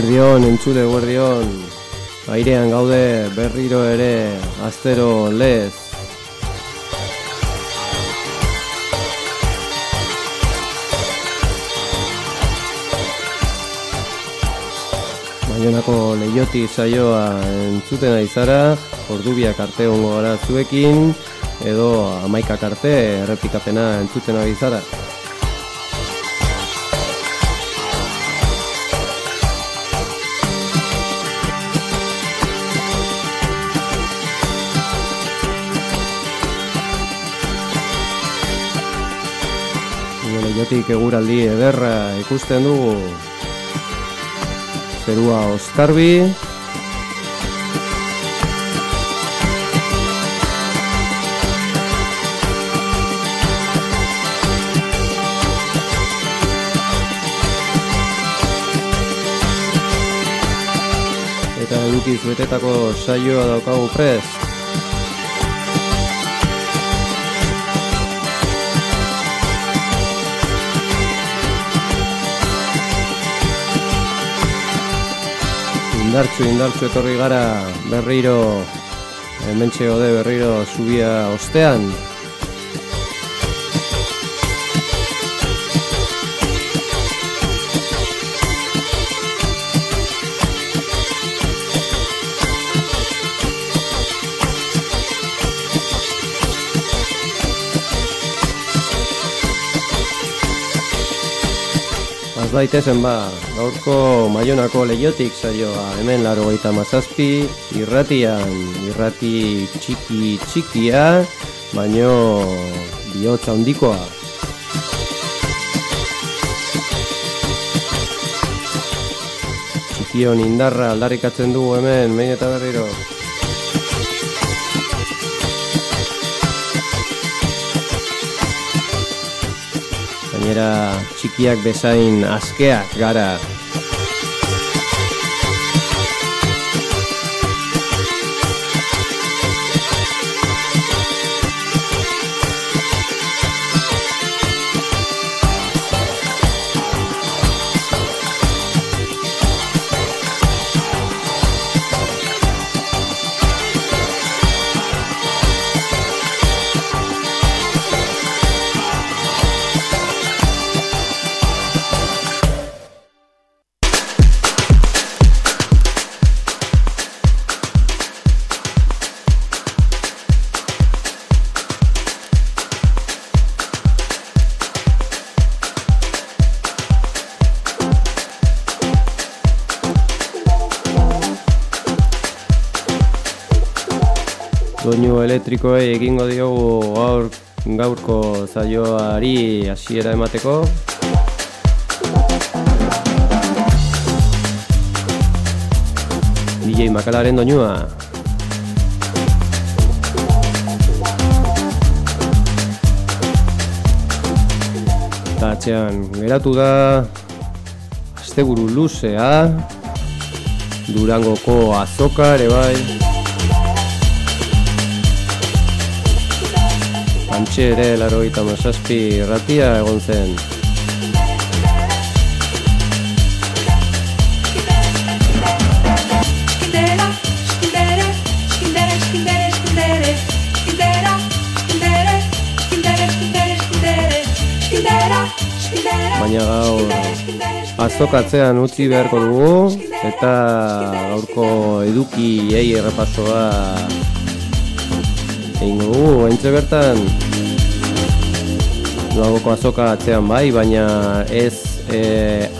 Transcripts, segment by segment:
Eguerdion, entzule eguerdion, airean gaude berriro ere astero lez. Baionako lehioti saioa entzuten aizara, ordubiak arte hongo gara zuekin, edo amaikak arte errepikapena entzuten aizara. Leiotik eguraldi ederra ikusten dugu. Zerua oskarbi Eta edukiz betetako saioa daukagu prest indartzu indartzu etorri gara berriro hementxe gode berriro zubia ostean Az daitezen ba, gaurko maionako leiotik saioa hemen laro gaita mazazpi, irratian, irrati txiki txikia, baino bihotza handikoa. Txikion indarra aldarrikatzen dugu hemen, mein eta berriro. Gainera txikiak bezain askeak gara. Elektrikoei egingo diogu gaur gaurko zaioari hasiera emateko. DJ Makalaren doinua. Eta atxean geratu da asteburu luzea Durangoko azoka ere bai. Antxe ere laro eta masazpi ratia egon zen. Baina gaur azokatzean utzi beharko dugu eta gaurko edukiei errepasoa egin dugu, haintze bertan Duagoko azoka atzean bai, baina ez e,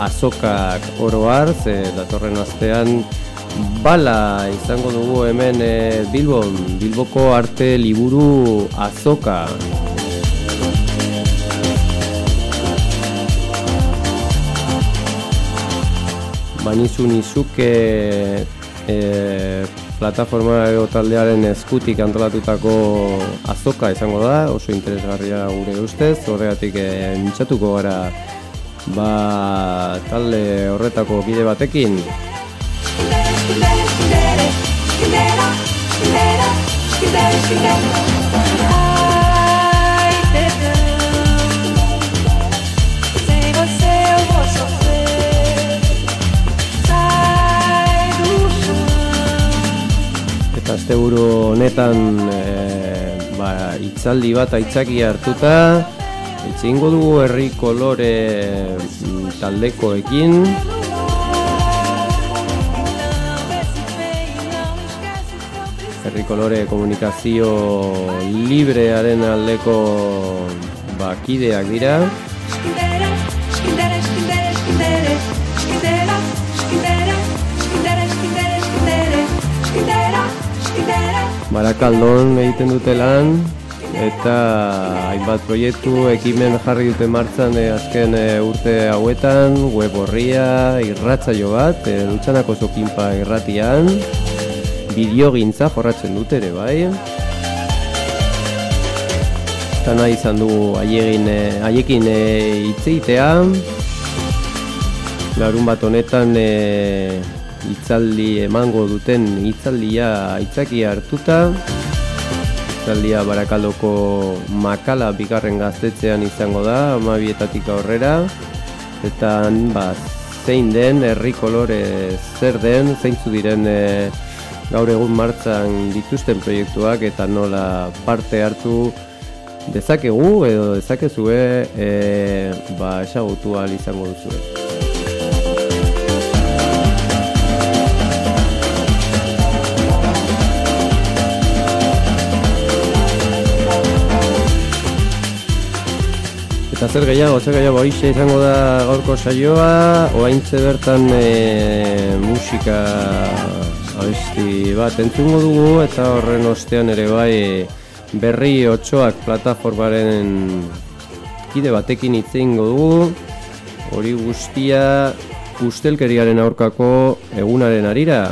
azokak oro har, ze datorren astean bala izango dugu hemen e, Bilbon, Bilboko arte liburu azoka. Bainizu nizuke e, plataforma edo taldearen eskutik antolatutako azoka izango da, oso interesgarria gure ustez, horregatik e, mintzatuko gara ba, talde horretako bide batekin. Sem você eu asteburu honetan e, ba, itzaldi bat aitzaki hartuta itzingo dugu herri kolore mm, taldekoekin. Herri kolore komunikazio librearen aldeko bakideak dira Barakaldon egiten dute lan eta hainbat proiektu ekimen jarri dute martzan e, azken e, urte hauetan web horria irratzaio bat e, dutxanako zokinpa irratian. Bideo gintza jorratzen dute ere bai. Eta nahi izan du haiekin e, itzeitea larun bat honetan e, itzaldi emango duten itzaldia aitzaki hartuta itzaldia barakaldoko makala bigarren gaztetzean izango da amabietatik aurrera eta ba, zein den herri kolore zer den zeintzu diren e, gaur egun martzan dituzten proiektuak eta nola parte hartu dezakegu edo dezakezue e, ba, esagutu izango duzue. Zer gehiago, zer gehiago, oixe izango da gaurko saioa, oaintze bertan e, musika abesti bat entzungo dugu, eta horren ostean ere bai berri otxoak plataformaren kide batekin itzeingo dugu, hori guztia ustelkeriaren aurkako egunaren arira.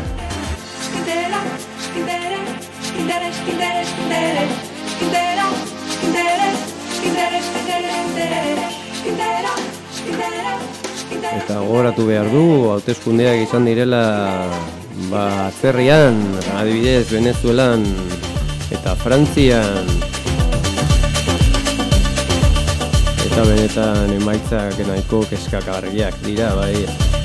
Gogoratu behar du, hauteskundeak izan direla ba, zerrian, adibidez, Venezuelan eta Frantzian eta benetan emaitzak nahiko keskakarriak dira, bai.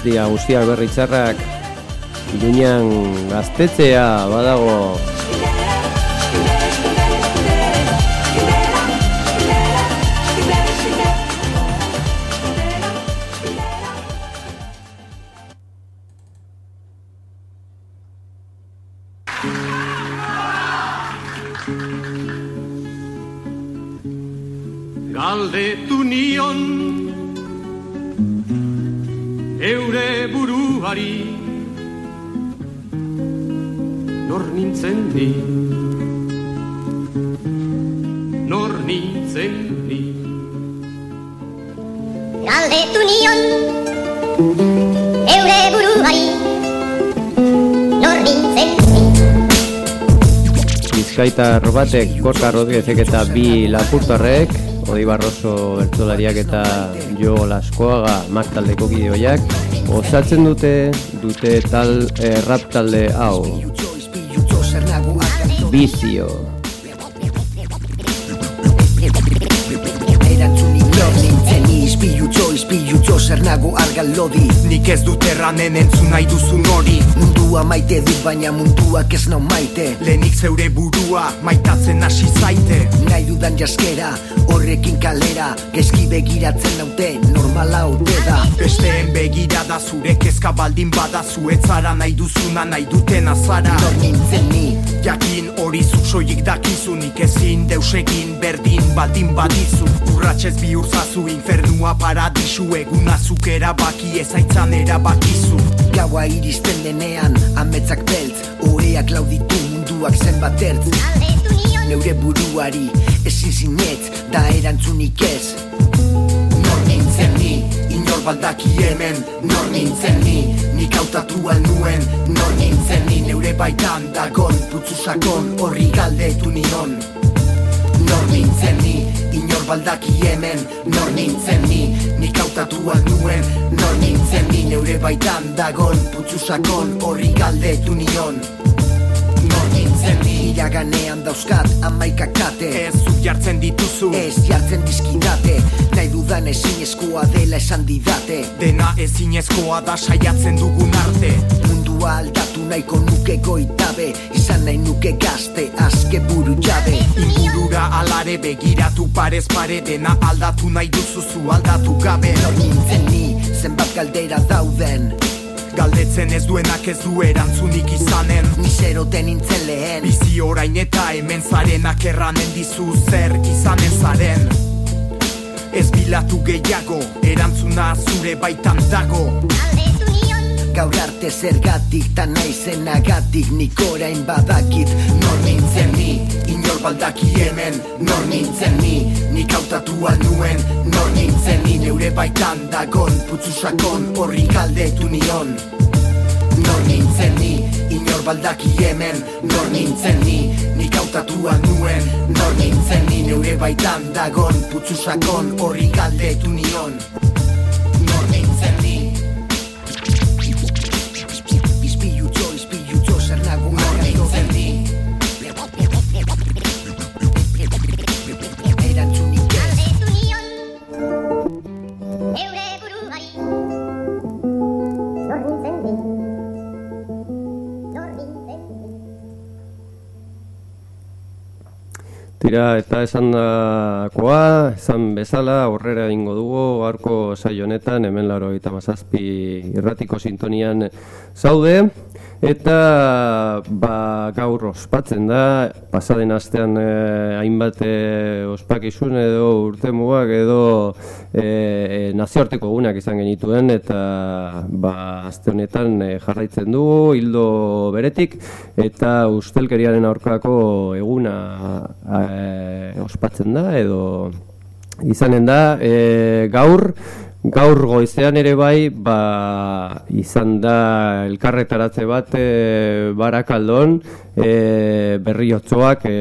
Ez dira guztiak berritzarrak Iruñan gaztetzea badago nor nintzen ni. Nor nintzen ni. Galdetu nion eure buruari. Nor nintzen ni. Bizkaita robatek, Gorka Rodríguezek eta bi lapurtarrek Odi Barroso bertzolariak eta Jo Laskoaga mak taldeko gideoiak osatzen dute dute tal eh, rap talde hau vicio. Txo, zer nago argal lodi. Nik ez dut erranen entzun nahi duzun hori. Mundua maite dut baina munduak ez nau maite. Lehenik zeure burua, maitatzen hasi zaite. Nahi dudan jaskera, horrekin kalera. Gezki begiratzen naute, normala haute da. Besteen begirada zure kezka baldin badazu. Etzara nahi duzuna nahi duten azara. Nor nintzen ni? Jakin hori zuzoik dakizunik ezin deusegin berdin baldin badizu. Urratxez bihurzazu infernua paradisu egun azukera baki ezaitzan erabakizu. Gaua iristen denean, ametzak beltz, oeak lauditu munduak zenbat ertz. Neure buruari, ezin zinetz, da erantzunik ez. Nor nintzen ni, inor baldaki hemen, nor nintzen ni Nik autatu nuen, nor nintzen ni Neure baitan dagon, putzu sakon, horri galdetu nion Nor nintzen ni, inor baldaki hemen. Nor nintzen ni, nik autatu nuen. Nor nintzen ni, neure baitan dagon Putzu sakon horri galdetu nion. Nor nintzen ni, Iraganean dauzkat amaika kate. Ez zuk jartzen dituzu. Ez jartzen dizkidate. Nahi dudan ezinezkoa dela esan didate. Dena ezinezkoa da saiatzen dugun arte Mundua aldatu nahiko nuke goitabe. Izan nahi nuke gazte azke buru jabe. Ingurura alare begiratu parez pare Dena aldatu nahi duzuzu aldatu gabe. Nor nintzen ni zenbat galdera dauden. Galdetzen ez duenak ez du erantzunik izanen. Nisero den nintzen lehen. Bizi orain eta hemen zarenak erranen dizu zer izanen zaren. Ez bilatu gehiago, erantzuna zure baitan dago. Galdetu nion Gaur arte zergatik ta naizenagatik nik orain badakit Nor nintzen ni, inor baldaki hemen Nor nintzen ni, nik hautatua nuen Nor nintzen ni, neure baitan dagon Putzu sakon horri galdetu nion. Nor nintzen ni, inor baldaki hemen Nor nintzen ni, nik hautatua nuen Nor nintzen ni, neure baitan dagon Putzu sakon horri galdetu nion. Nor nintzen ni Tira, eta esan dakoa, esan bezala, aurrera egingo dugu, gaurko saio honetan, hemen laro eta mazazpi irratiko sintonian zaude, eta ba, gaur ospatzen da, pasaden astean eh, hainbat eh, ospakizun edo urtemugak edo eh, nazioarteko egunak izan genituen, eta ba, aste honetan eh, jarraitzen dugu, hildo beretik, eta ustelkeriaren aurkako eguna eh, ospatzen da edo izanen da. E, gaur gaur goizean ere bai ba, izan da elkarretaratze bat e, barakaldon e, berriotzoak e,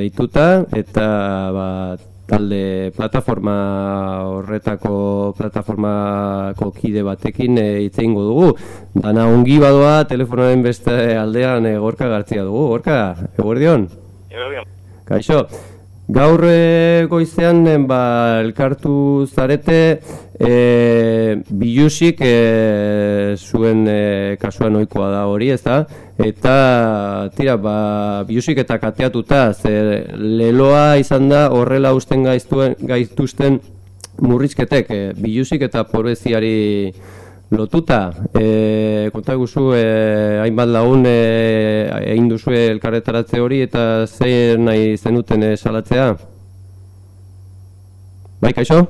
deituta eta ba, talde plataforma horretako plataformako kide batekin e, hitz egingo dugu. Dana ongi badoa telefonoaren beste aldean e, gorka gartzia dugu. Gorka, eguerdion? Kaixo, gaur e, goizean e, ba, elkartu zarete e, bilusik e, zuen e, kasuan ohikoa da hori, ez da? Eta, tira, ba, bilusik eta kateatuta, ze leloa izan da horrela usten gaiztuen, gaituzten murrizketek, e, bilusik eta pobreziari lotuta. E, konta guzu, e, hainbat lagun e, egin duzue elkarretaratze hori eta zer nahi zenuten e, salatzea? Bai, kaixo?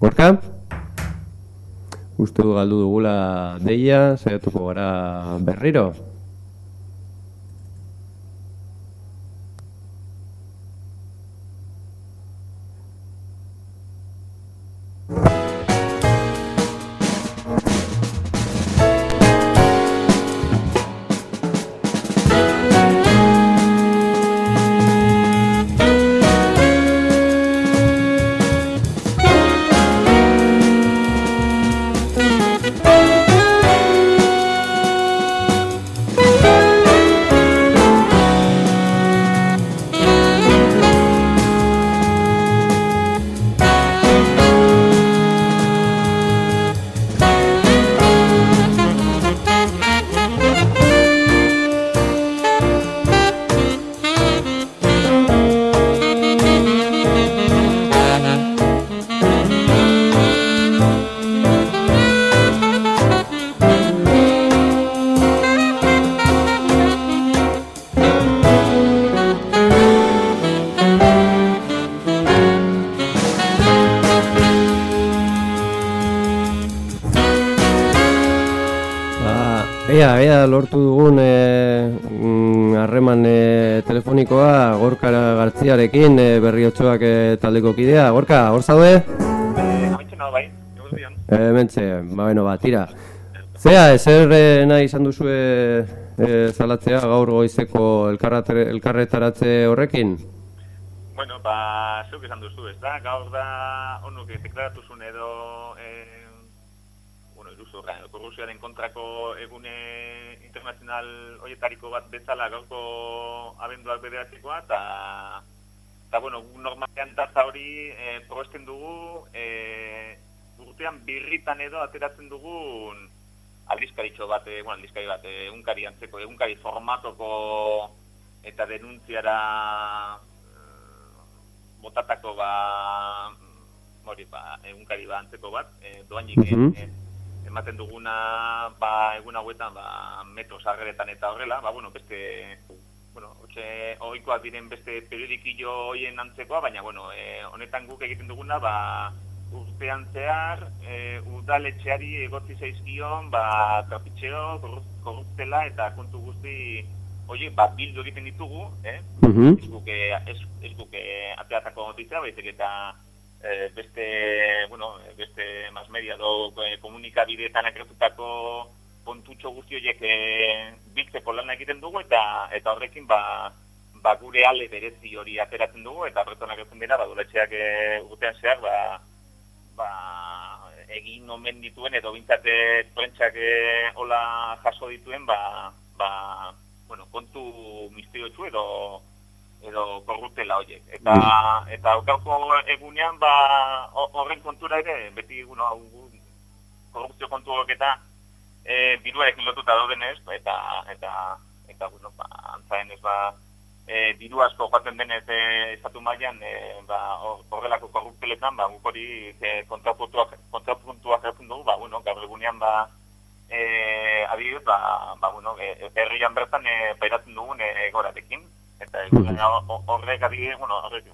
Gorka? Uste du galdu dugula deia, saiatuko gara berriro. Ba, lortu dugun eh, mm, harreman e, telefonikoa Gorka Gartziarekin e, berriotxoak e, taldeko kidea. Gorka, hor zaude? Bai, egun dian. E, mentxe, ba, bueno, ba, tira. Zea, ezer e, nahi izan duzu e, zalatzea gaur goizeko elkarretaratze horrekin? Bueno, ba, zeuk esan duzu, ez da? Gaur da, onuk, deklaratu zuen edo, eh, bueno, iruzurra, korrupzioaren kontrako egune internazional horietariko bat bezala gaurko abenduak bederatzekoa, eta eta bueno, normalean data hori e, probesten dugu, e, urtean birritan edo ateratzen dugun aldizkaritxo bat, e, bueno, aldizkari bat, e, egunkari antzeko, egunkari formatoko eta denuntziara eh, botatako ba hori ba egunkari ba antzeko bat e, doainik Mhm. e, ematen duguna ba egun hauetan ba metro sarreretan eta horrela ba bueno beste bueno otxe ohikoak diren beste periodikillo hoien antzekoa baina bueno e, honetan guk egiten duguna ba urtean zehar e, udaletxeari egotzi zaizkion ba trapitxeo korrup- korruptela eta kontu guzti Oie, ba, bildu egiten ditugu, eh? Mhm. ez guke, ez, ez guke ateatako notizia, baizik eta eh, beste, bueno, beste mas media do eh, komunikabideetan akertutako kontutxo guzti horiek eh, biltzeko lana egiten dugu eta eta horrekin ba, ba gure ale berezi hori ateratzen dugu eta horretan agertzen dira ba duletxeak eh, urtean zehar ba, ba egin omen dituen edo bintzate prentsak eh, hola jaso dituen ba, ba bueno, kontu misteriotsu edo edo korruptela horiek. Eta eta gaurko egunean ba ho- horren kontura ere beti bueno, korrupzio kontu hauek eta eh diruarekin lotuta daudenez ba, eta eta eta bueno, ba antzaen ez ba e, diru asko joaten denez e, estatu mailan e, ba, hor- horrelako korrupteletan ba guk hori e, kontrapuntuak kontrapuntuak dugu ba bueno gaur egunean ba eh adibidez ba ba bueno e, herrian bertan e, pairatzen dugun e, egorarekin eta ho- horrek adibidez bueno horrek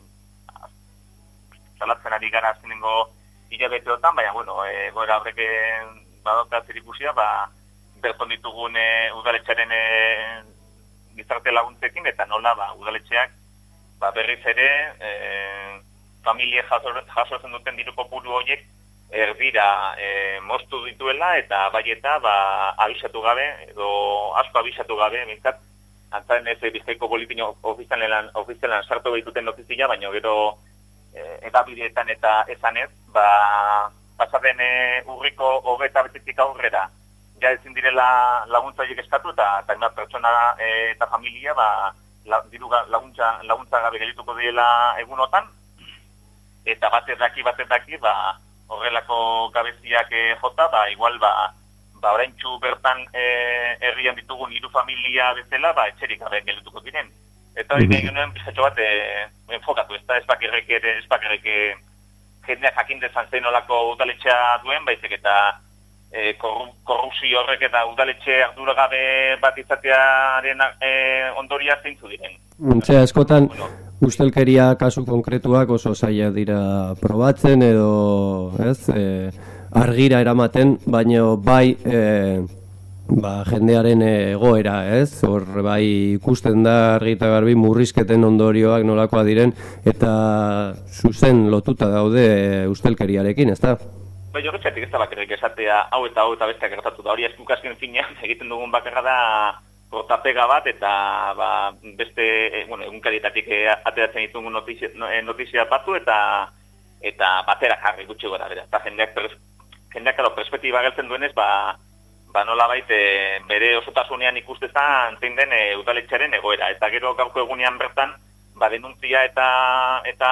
salatzen ari gara azkenengo hilabeteotan baina bueno e, egoera horrek e, badauka zerikusia ba berton ditugun e, udaletxearen e, gizarte laguntzekin eta nola ba udaletxeak ba berriz ere e, familie jaso, jasotzen duten diru kopuru horiek erdira e, moztu dituela eta bai eta ba, abisatu gabe edo asko abisatu gabe bintzat antzaren ez eh, bizkaiko bolitino ofizialan, ofizialan sartu behituten notizia, baina gero e, edabideetan eta esanez, ba, pasaden e, urriko hogeta betetik aurrera ja ezin direla laguntza horiek eskatu eta eta pertsona e, eta familia ba, la, diru laguntza, laguntza gabe geldituko direla egunotan. Eta batek daki batek daki ba, horrelako gabeziak e, jota ba, igual ba, ba oraintxu bertan e, herrian ditugun hiru familia bezala ba, etxerik gabe geldituko diren eta hori nahi genuen bizatxo bat e, enfokatu, ez da ez bakarrik ere ez bakarrik e, jendeak jakin dezan zein olako udaletxea duen, baizik eta e, korru, korrupzio horrek eta udaletxe arduragabe bat izatearen e, ondoria zeintzu diren. Zea, askotan, Bueno, ustelkeria kasu konkretuak oso zaila dira probatzen edo, ez, e, argira eramaten, baino bai e, ba, jendearen egoera, ez? Hor bai ikusten da argi eta garbi murrizketen ondorioak nolakoa diren eta zuzen lotuta daude e, ustelkeriarekin, ez da? Bai, horretxatik ez da bakarrik esatea hau eta hau eta besteak gertatu da. Hori eskuk azken finean egiten dugun bakarra da kortapega bat eta ba, beste, e, bueno, egunkarietatik e, ateratzen ditugun notizia, no- notizia batu eta eta batera jarri gutxi gora bera. Eta jendeak, jendeak ero, perspektiba geltzen duenez, ba, ba nola baite bere osotasunean ikustezan zein den e, udaletxearen egoera. Eta gero gaurko egunean bertan, ba denuntzia eta eta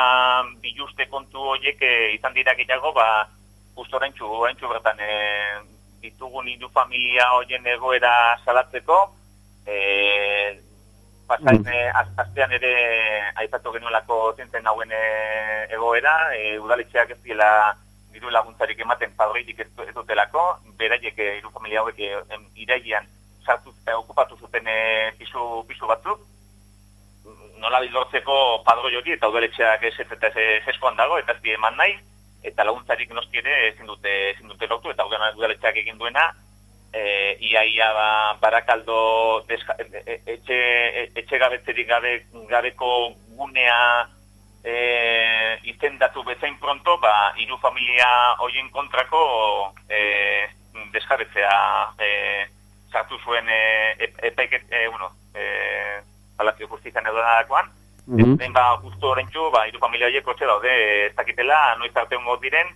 biluste kontu horiek e, izan dira gehiago, ba justo oraintxu, oraintxu bertan e, ditugun hiru familia horien egoera salatzeko, e, pasain Mm. e, az- ere aipatu genuelako zintzen hauen e, egoera, e, udaletxeak ez diela diru laguntzarik ematen padroirik ez, ez dutelako, beraiek e, hiru familia hauek e, em, irailean sartu e, okupatu zuten e, pisu, pisu batzuk, nola lortzeko padroi hori eta udaletxeak ez eta eskoan dago eta ez eman nahi. Eta laguntzarik noski ere ezin dute ezin dute lortu eta udaletxeak egin duena e, ia ia ba, barakaldo deska, e, e, etxe, e, etxe gabetzerik gabe, gabeko gunea e, izendatu bezain pronto, ba, hiru familia hoien kontrako e, desjabetzea e, sartu zuen e, ep- epaiket, e, bueno, e, Palazio Justizian edo dakoan, Mhm. Zein ba, justu horrentxu, ba, hiru familia horiek kotxe daude, ez dakitela, noiz arte hongo diren,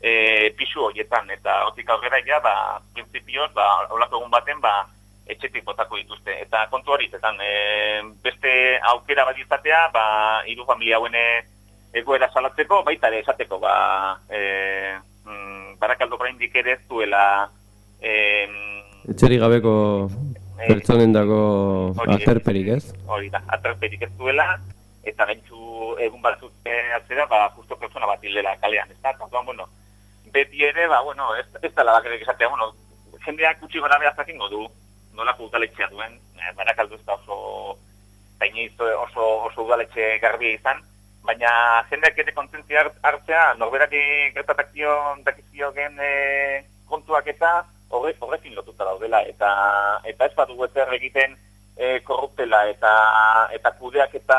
e, pisu horietan, eta hortik aurrera ja, ba, prinsipioz, ba, olako egun baten, ba, etxetik botako dituzte. Eta kontu hori, zetan, e, beste aukera bat izatea, ba, hiru familia hauen egoera salatzeko, baita ere esateko, ba, e, mm, barakaldo braindik ere ez duela... E, Etxeri gabeko pertsonen dago aterperik ez? Hori da, aterperik ez duela, eta gaintzu egun batzuk eh, atzera, ba, justo pertsona bat hildela kalean, ez da? Tantuan, bueno, beti ere, ba, bueno, ez, ez da labakarrik esatea, bueno, jendeak gutxi gara behar zakingo du, nolako udaletxea duen, eh, barakaldu ez da oso, baina oso, oso udaletxe garbia izan, baina jendeak ere kontzentzia hartzea, norberak gertatakzio dakizio gen e, kontuak eta horre, horrekin lotuta daudela, eta, eta ez bat dugu ezer egiten, e, korruptela eta eta kudeak eta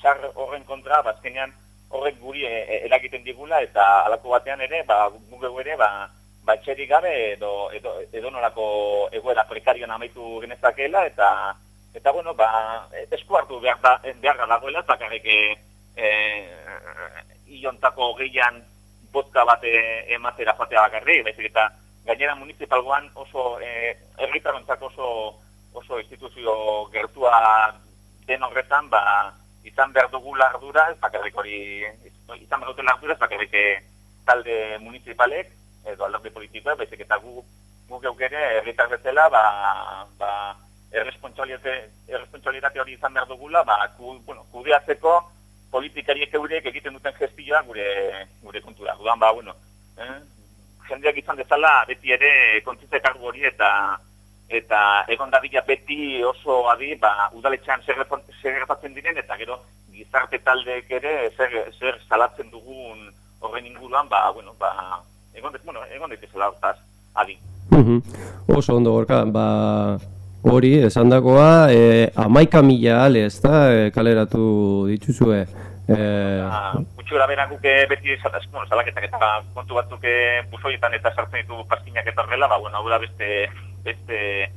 txar horren kontra, bazkenean horrek guri e, e, eragiten digula eta alako batean ere, ba, gugu ere, ba, ba txerik gabe edo, edo, edo nolako egoera prekarioan amaitu genezakela eta eta bueno, ba, esku hartu behar, da, behar dagoela, zakarrik e, e, iontako gehian botka bat ematera joatea bakarri, baizik eta gainera municipalgoan oso, e, erritarontzako oso oso instituzio gertua den horretan, ba, izan behar dugu lardura, ez bakarrik hori, izan behar duten lardura, ez bakarrik eh, talde municipalek, edo aldarde politikoa, baizik eta gu, gu geukere, erritar bezala, ba, ba, erresponsualitate hori izan behar dugula, ba, ku, bueno, kudeatzeko politikariek eurek egiten duten gestioa gure, gure kontura. Gudan, ba, bueno, eh? jendeak izan dezala, beti ere, kontzitze kargu hori eta, eta egon dadila beti oso adi, ba, udaletxean zer gertatzen diren, eta gero gizarte taldeek ere zer, zer salatzen dugun horren inguruan, ba, bueno, ba, egon bueno, egon dut izela hortaz, adi. Oso ondo gorka, ba, hori, esan dagoa, e, amaika mila ale, ez da, e, kaleratu dituzue. E... Gutxura bera guke beti esataz, bueno, salaketak eta kontu batzuk busoietan eta sartzen ditu paskinak eta horrela, ba, bueno, hau da beste beste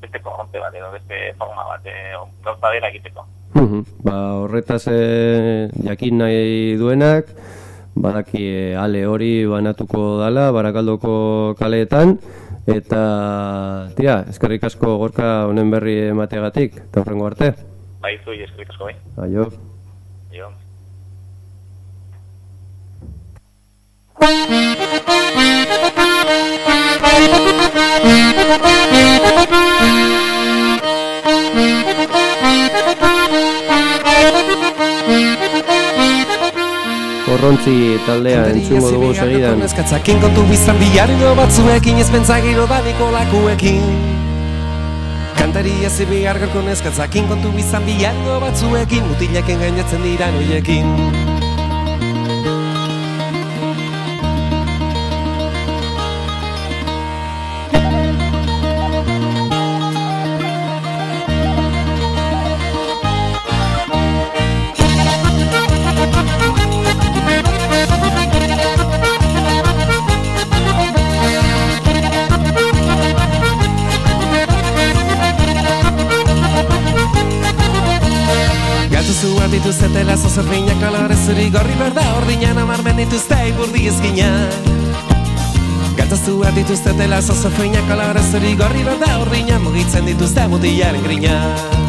beste korronte bat edo beste forma bat eh, gauza dela egiteko. Ba, horretaz e, jakin nahi duenak, badaki ale hori banatuko dala, barakaldoko kaleetan, eta, tira, eskerrik asko gorka honen berri emateagatik, eta horrengo arte. Bai, zui, eskerrik asko, bai. Aio. Aio. Korrontzi taldea entzungo dugu segidan Eskatzakin kontu bizan bilardo batzuekin Ez pentsagiro dadiko lakuekin Kantaria zibi argarko neskatzakin kontu bizan bilardo batzuekin Mutileken gainatzen dira noiekin dituztetela zozerrinak kolore zuri gorri berda Ordinan amarmen dituzte iburdi ezkina. Gataztu behar dituztetela zozerrinak kolore zuri gorri berda Ordinan mugitzen dituzte mutilaren grina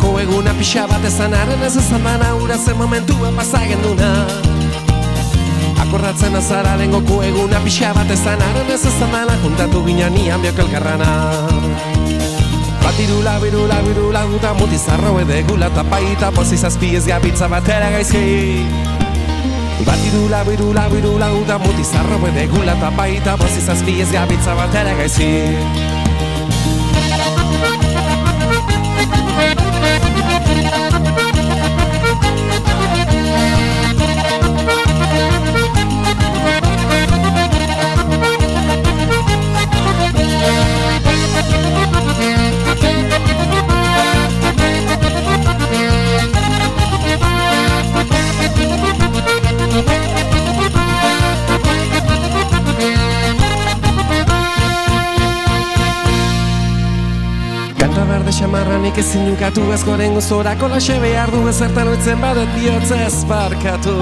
lengoko eguna pixa bat ezan Arren ez ezan bana ura zen momentua pasagen duna Akorratzen azara lengoko eguna pixa bat ezan Arren ez ezan bana juntatu gina nian biok elkarrana. Batirula, birula, birula, guta mutizarro edegula Tapaita pozizazpi ez gabitza batera gaizki. Batirula, birula, birula, guta mutizarro edegula Tapaita pozizazpi ez gabitza batera gaizki Xamarranik ezin nukatu ez goren guztorako laxe behar du ezertan oitzen badet bihotz ez barkatu.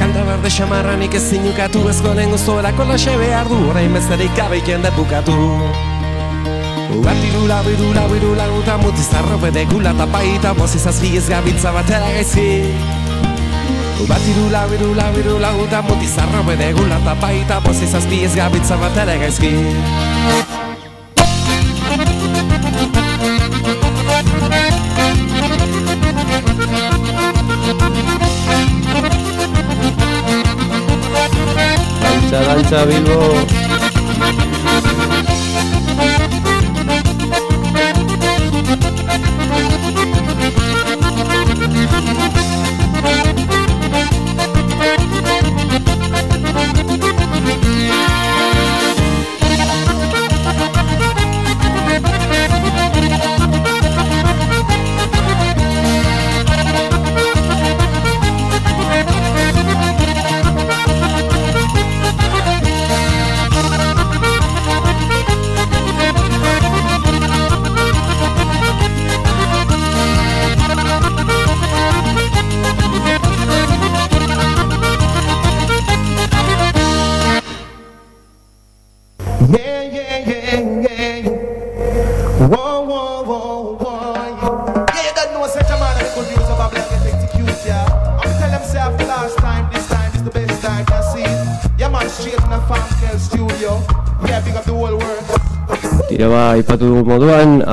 Kanta berde xamarranik ezin nukatu ez goren guztorako laxe behar du orain bezerik gabe jende bukatu. Batirula, birula, birula, uta mutiz arrope de gula tapaita Boziz azbiez gabitza batera gaizki. Batirula, birula, birula, uta mutiz arrope de gula tapaita Boziz azbiez gabitza batera gaizki Luisa Bilbo.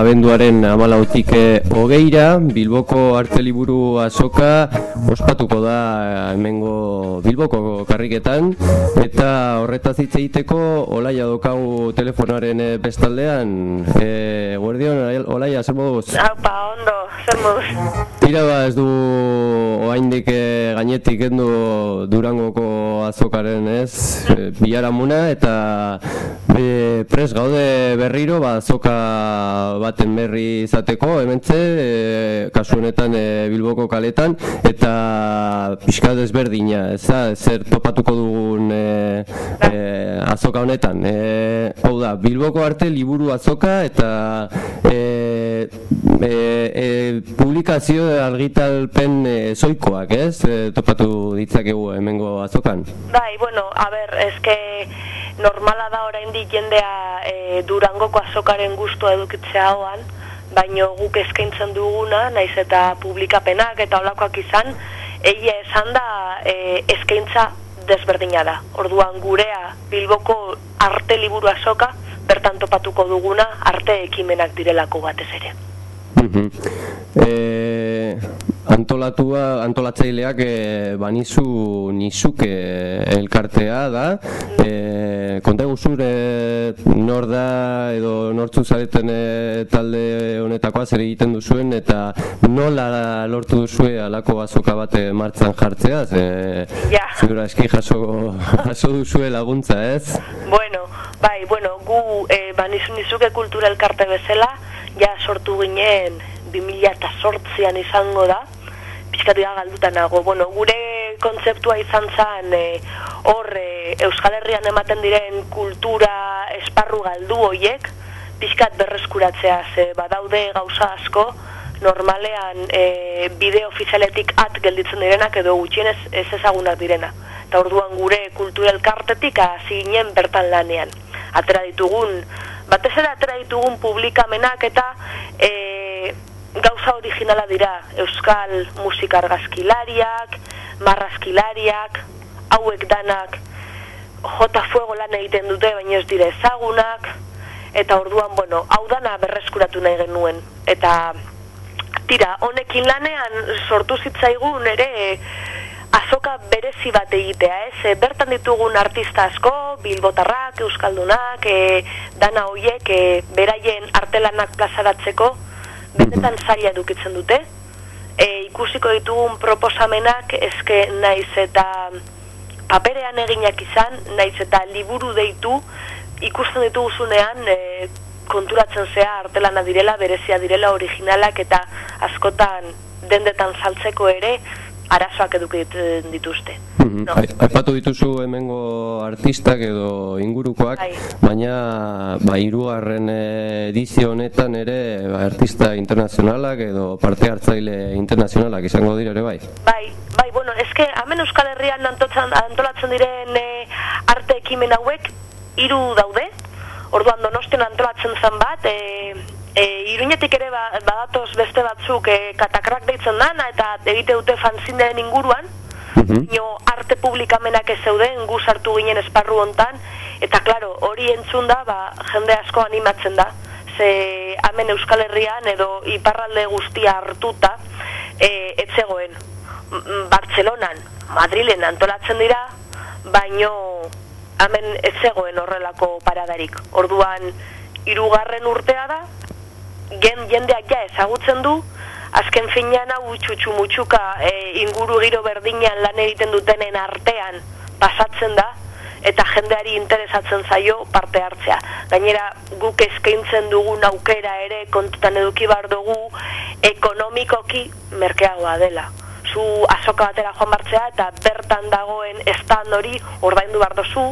Abenduaren amalautik eh, hogeira, Bilboko arte liburu azoka ospatuko da eh, hemengo Bilboko karriketan, eta horretaz hitz egiteko Olaia dokagu telefonoaren eh, bestaldean, e, guardion, Olaia, zer moduz? Aupa, ondo, zer moduz? Tira ba, ez du oaindik gainetik endu Durangoko azokaren ez, e, biharamuna, eta e, pres gaude berriro, ba, azoka baten berri izateko, hementze, e, kasu honetan e, Bilboko kaletan, eta pixka desberdina, ez da, zer topatuko dugun e, e, azoka honetan. E, hau da, Bilboko arte liburu azoka, eta e, e, e, publikazio argitalpen e, zoikoak, ez? E, topatu ditzakegu hemengo azokan. Bai, bueno, a ber, eske normala da oraindik jendea e, Durangoko azokaren gustua edukitzea hoan, baino guk eskaintzen duguna, naiz eta publikapenak eta olakoak izan, egia esan da e, eskaintza desberdina da. Orduan gurea Bilboko arte liburu azoka, bertan topatuko duguna arte ekimenak direlako batez ere. Mhm. e, antolatua, antolatzaileak e, banizu nizuke elkartea da. E, konta zure nor da edo nortzu zareten e, talde honetakoa zer egiten duzuen eta nola lortu duzue alako azoka bat e, martzan jartzea? Ze, Ja. zura eski jaso, jaso duzue laguntza ez? Bueno, bai, bueno, gu e, banizu nizuke kultura elkarte bezala, ja sortu ginen 2008an izango da, pixkatu da galduta nago. Bueno, gure kontzeptua izan zen e, hor e, Euskal Herrian ematen diren kultura esparru galdu hoiek, pixkat berreskuratzea, ze badaude gauza asko, normalean e, bide ofizialetik at gelditzen direnak edo gutxienez ez ezagunak direna. Eta orduan gure kultura elkartetik hasi ginen bertan lanean. Atera ditugun, batez ere atera ditugun publikamenak eta e, gauza originala dira euskal musika argazkilariak, marrazkilariak, hauek danak jota fuego lan egiten dute baina ez dira ezagunak eta orduan bueno, hau dana berreskuratu nahi genuen eta tira, honekin lanean sortu zitzaigun ere azoka berezi bat egitea, ez? E, bertan ditugun artista asko, bilbotarrak, euskaldunak, e, dana hoiek e, beraien artelanak plazaratzeko benetan zaila edukitzen dute. E, ikusiko ditugun proposamenak eske naiz eta paperean eginak izan, naiz eta liburu deitu, ikusten dituguzunean e, konturatzen zea artelana direla, berezia direla, originalak eta askotan dendetan saltzeko ere arazoak edukiten dituzte. Mhm. No. Ai- Aipatu dituzu hemengo artistak edo ingurukoak, Bai. baina ba, hirugarren edizio honetan ere ba, artista internazionalak edo parte hartzaile internazionalak izango dira ere bai. Bai, bai, bueno, eske hemen Euskal Herrian antotzen, antolatzen diren e, arte ekimen hauek hiru daude. Orduan Donostian antolatzen zen bat, e, e, Iruñetik ere ba, badatoz beste batzuk e, katakrak deitzen dana eta egite dute fanzineen inguruan. Mhm. Nio arte publikamenak ez zeuden, gu sartu ginen esparru hontan eta claro, hori entzun da, ba, jende asko animatzen da. Ze hemen Euskal Herrian edo iparralde guztia hartuta e, ez zegoen. M- m- Bartzelonan, Madrilen antolatzen dira, baino hemen ez horrelako paradarik. Orduan, hirugarren urtea da, gen, jendeak ja ezagutzen du, azken finean hau txutxu mutxuka e, inguru giro berdinean lan egiten dutenen artean pasatzen da, eta jendeari interesatzen zaio parte hartzea. Gainera, guk eskaintzen dugun aukera ere kontutan eduki behar dugu ekonomikoki merkeagoa dela. Zu azoka batera joan bartzea eta bertan dagoen stand hori ordaindu behar dozu,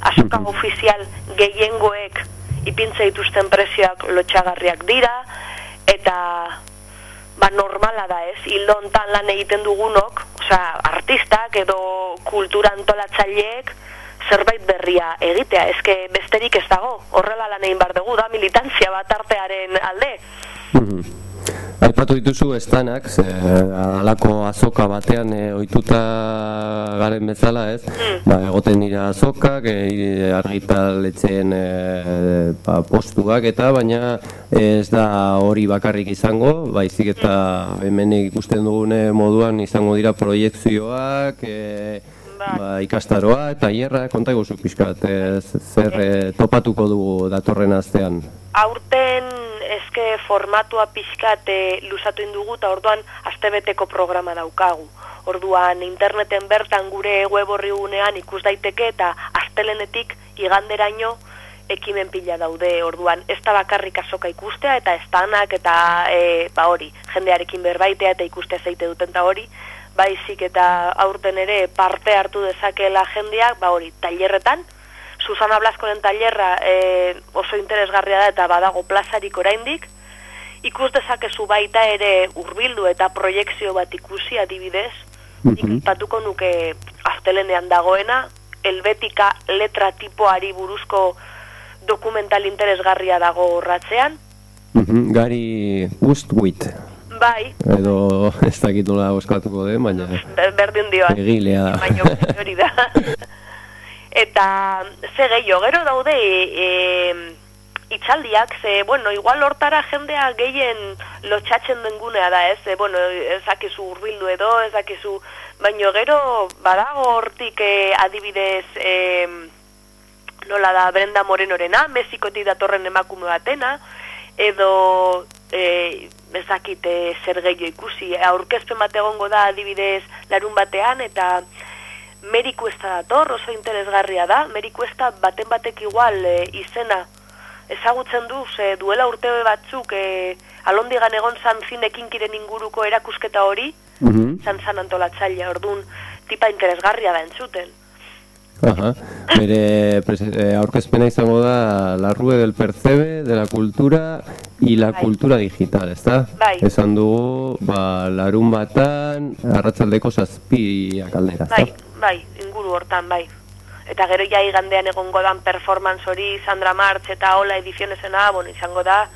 azoka Mhm. ofizial gehiengoek ipintze dituzten prezioak lotxagarriak dira, eta ba normala da ez, hildo hontan lan egiten dugunok, osea, artistak edo kultura antolatzaileek zerbait berria egitea, eske besterik ez dago, horrela lan egin behar dugu, da militantzia bat artearen alde. Mhm. Aipatu dituzu estanak, ze, alako azoka batean e, ohituta garen bezala, ez? Ba, egoten dira azokak, e, argitaletxeen e, ba, postuak eta baina ez da hori bakarrik izango, baizik eta hemen ikusten dugune moduan izango dira proiektzioak, e, Bai. ba, ikastaroa eta hierra, konta pixkat, e, zer e, topatuko dugu datorren astean. Aurten eske formatua pixkat e, luzatu indugu eta orduan astebeteko programa daukagu. Orduan interneten bertan gure web horri gunean ikus daiteke eta astelenetik iganderaino ekimen pila daude orduan ez da bakarrik azoka ikustea eta estanak eta e, ba hori jendearekin berbaitea eta ikustea zeite duten eta hori baizik eta aurten ere parte hartu dezakeela jendeak ba hori tailerretan Susana Blaskoren tailerra e, oso interesgarria da eta badago plazarik oraindik. Ikus dezakezu baita ere hurbildu eta proiekzio bat ikusi adibidez. Nik Mhm. aipatuko nuke astelenean dagoena, helbetika letra tipoari buruzko dokumental interesgarria dago horratzean. Mhm, Gari Ustwit, Bai, edo ez dakit nola oskatuko den, baina ber- berdin dioa. egilea da. baino hori da. Eta ze gehiago, gero daude e, itzaldiak, ze, bueno, igual hortara jendea gehien lotxatzen den gunea da, ez? Ze, bueno, ezakizu urbildu edo, ezakizu, baino gero badago hortik e, adibidez e, nola da Brenda Morenorena, Mexikotik datorren emakume batena, edo e, ezakite zer gehiago ikusi. Aurkezpen bat egongo da adibidez larun batean, eta Meri Cuesta dator, oso interesgarria da. Meri Cuesta baten batek igual e, izena ezagutzen du, ze duela urte batzuk e, alondigan egon zan zinekinkiren inguruko erakusketa hori, Mhm. zan zan antolatzailea, orduan tipa interesgarria da entzuten. Aha. Bere eh, aurkezpena izango da la rue del percebe, de la cultura y la Bai. cultura digital, ezta? Bai. Esan dugu, ba, larun batan, arratzaldeko zazpiak aldera, ezta? Bai, bai, inguru hortan, bai. Eta gero ja igandean egongo dan performance hori, Sandra March eta Ola edizionesena, bueno, izango da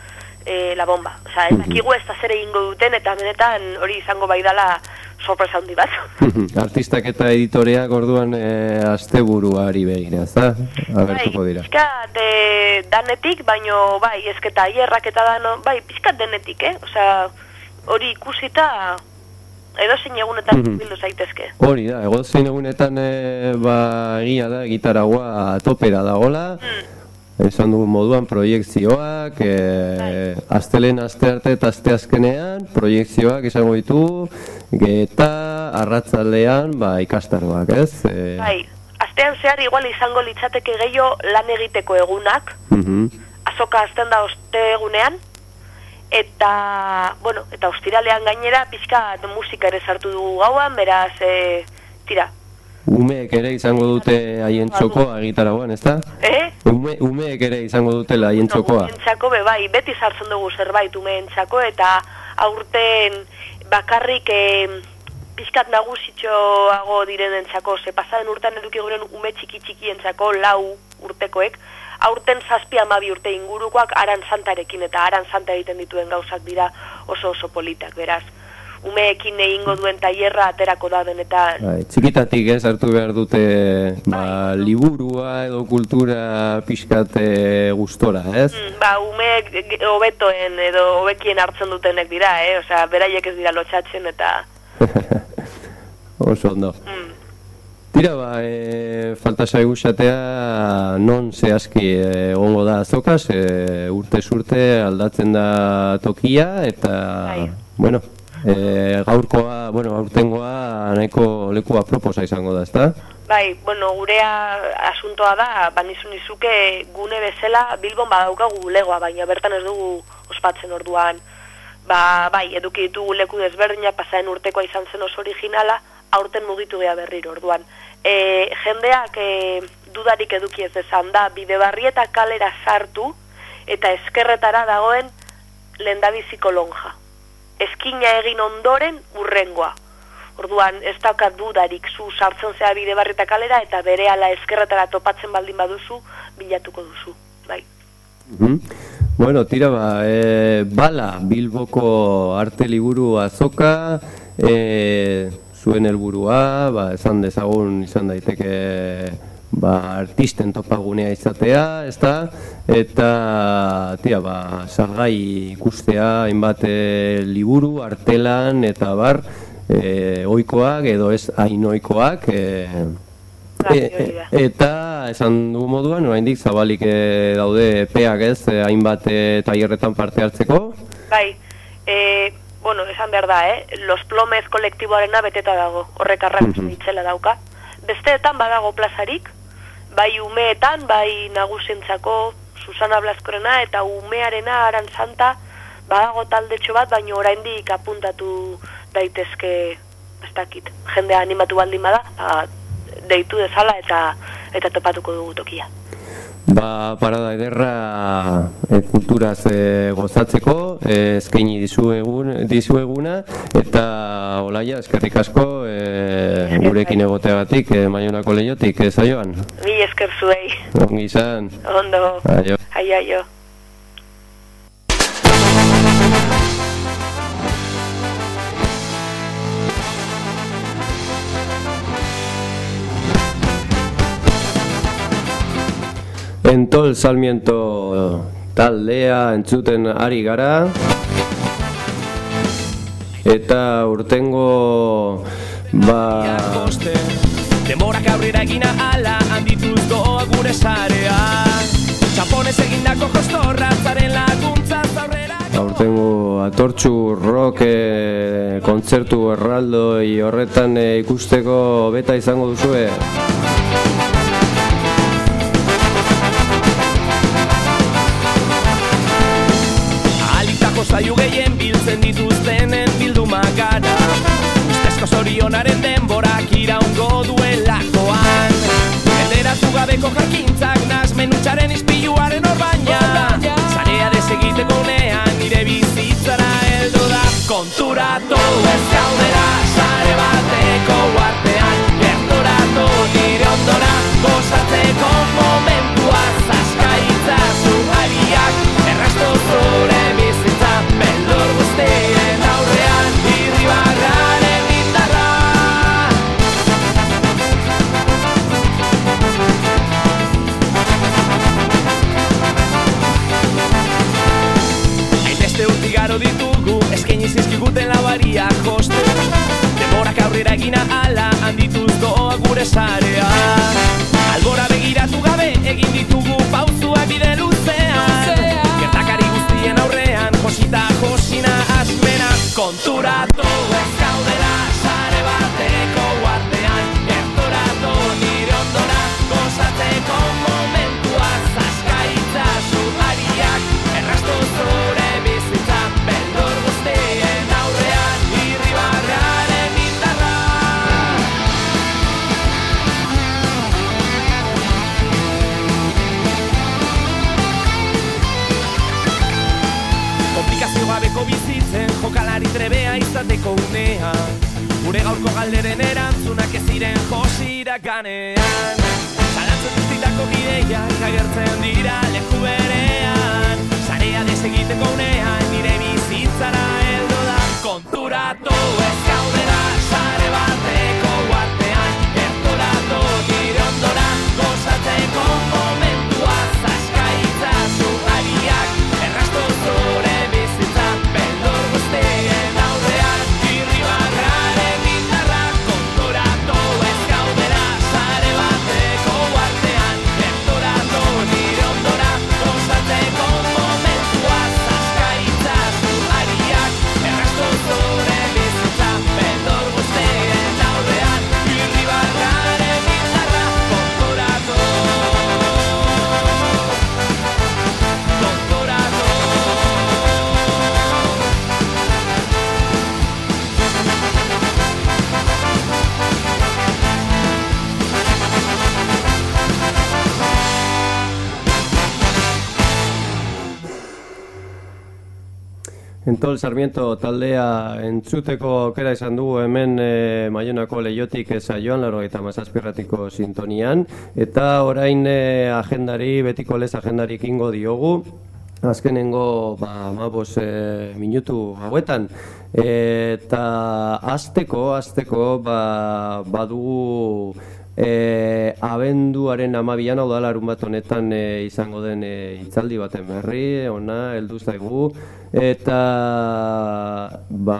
e, la bomba. Osea, ez Mhm. dakigu ez da zer egingo duten, eta benetan hori izango bai dala sorpresa handi bat. Artistak eta editoreak orduan e, asteburuari begira, ezta? Agertuko dira. pixkat e, danetik, baino bai, esketa hierrak eta dano, bai, pixkat denetik, eh? Osea, hori ikusita edo zein egunetan Mhm. bildu zaitezke. Hori da, egozein egunetan e, ba, egia da, gitaragua topera dagola, esan dugun moduan proiektzioak, e, astelen aste arte eta aste azkenean, proiektzioak izango ditu, eta arratzaldean ba, ikastaroak, ez? E, Bai, astean zehar igual izango litzateke gehiago lan egiteko egunak, mhm. azoka azten da ostegunean, eta, bueno, eta ostiralean gainera pixka musika ere sartu dugu gauan, beraz, e, tira, umeek ere izango dute haien txokoa egitaragoan, ezta? Eh? Ume, umeek ere izango dutela haien txokoa. Umeentzako be bai, beti sartzen dugu zerbait umeentzako eta aurten bakarrik e, pixkat nagusitxoago direnentzako, ze pasaren urtean eduki guren ume txiki txikientzako lau urtekoek, aurten zazpi amabi urte ingurukoak aran santarekin eta aran santa egiten dituen gauzak dira oso oso politak, beraz. Umeekin egingo duen tailerra aterako da den eta Bai, txikitatik ez hartu behar dute ba, liburua edo kultura pixkat eh, gustora, ez? Mm, ba, umeek hobetoen edo hobekien hartzen dutenek dira, eh? Osea, beraiek ez dira lotxatzen eta... Oso ondo. Mm. Tira ba, e, falta zaigu xatea non zehazki eh, egongo da azokaz, e, urte urte aldatzen da tokia eta, Bai. bueno, e, gaurkoa, bueno, aurtengoa nahiko leku aproposa izango da, ezta? Bai, bueno, gurea asuntoa da, banizu nizuke gune bezala Bilbon badaukagu bulegoa, baina bertan ez dugu ospatzen orduan. Ba, bai, eduki ditugu leku desberdina, pasaren urtekoa izan zen oso originala, aurten mugitu gea berriro orduan. E, jendeak e, dudarik eduki ez esan da, bide barrieta kalera sartu eta eskerretara dagoen lendabiziko lonja. Eskina egin ondoren urrengoa. Orduan, ez daukat dudarik zu sartzen zea bide barrieta kalera eta bere ala eskerretara topatzen baldin baduzu, bilatuko duzu. Bai. Mhm. Bueno, tira ba, e, bala Bilboko arte liburu azoka, e, zuen helburua, ba, esan dezagun izan daiteke ba, artisten topagunea izatea, ezta? Eta, tira, ba, salgai ikustea, hainbat e, liburu, artelan, eta bar, e, oikoak edo ez hainoikoak, e, Bai, E, e, eta esan dugu moduan, oraindik zabalik e, daude epeak ez, hainbat e, tailerretan parte hartzeko. Bai, e, bueno, esan behar da, eh? Los Plomez kolektiboarena beteta dago, horrek arrakazun itzela dauka. Besteetan badago plazarik, bai umeetan, bai nagusientzako Susana Blaskorena eta umearena aran santa badago taldetxo bat, baina oraindik apuntatu daitezke ez dakit, jendea animatu baldin bada, ba, deitu dezala eta eta topatuko dugu tokia. Ba, parada ederra e, kulturaz e, gozatzeko, e, eskaini dizuegun, dizueguna, eta olaia, eskerrik asko, e, gurekin egoteagatik, e, maionako leiotik, e, zaioan. Mi esker zuei, Ongi izan, ondo, aio. ai aio. Entol Salmiento taldea entzuten ari gara. Eta urtengo ba Denborak aurrera egina ala handituz doa gure sarea. Txaponez egindako jostorra zaren laguntza aurrera aurtengo atortxu rock e, kontzertu erraldoi horretan e, ikusteko beta izango duzue Zaiu gehien biltzen dituztenen bilduma gara. Ustezko zorionaren denborak iraungo duelakoan. Ederatu gabeko jakintzak nazmen utxaren izpiluaren orbaina Zarea desegiteko unean nire bizitzara heldu da. Konturatu ez sarea Albora begiratu gabe egin ditugu pauzuak bide luzean. Gertakari guztien aurrean josita josina asmena Konturatu Gaurko galderen erantzunak ez ziren josira ganean Zalatzen duztitako gideiak agertzen dira leku berean. Zarea desegiteko unean nire bizitzara heldu da. Konturatu ez gaudera Entol Sarmiento taldea entzuteko aukera izan dugu hemen e, Maionako leiotik saioan laro eta mazazpirratiko sintonian. Eta orain e, agendari, betiko lez agendari ingo diogu. Azkenengo ba, mabos e, minutu hauetan. Eta azteko, azteko ba, badugu E, abenduaren amabian, hau da larun bat honetan e, izango den e, hitzaldi baten berri, ona, heldu zaigu, eta ba,